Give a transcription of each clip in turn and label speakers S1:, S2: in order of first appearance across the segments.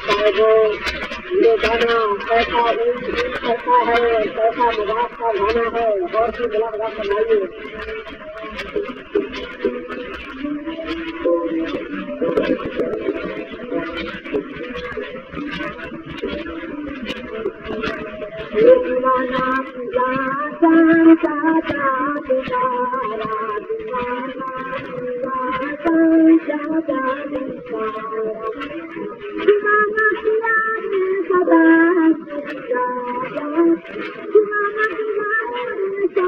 S1: होता है जो बेगाना पैसा करता है कैसा मजाक का गाना है और भी गला गला बनाइए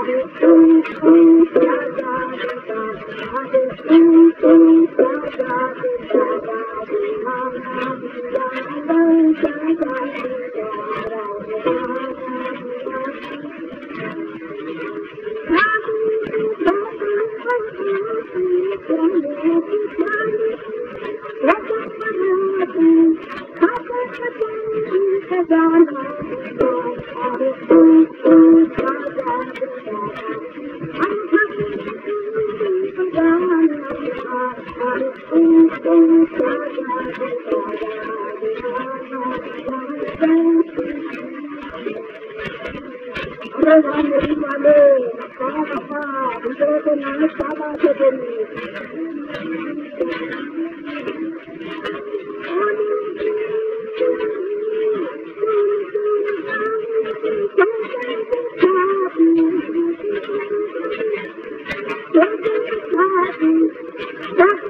S1: اوه تو مي ستا سا नान बाबा खे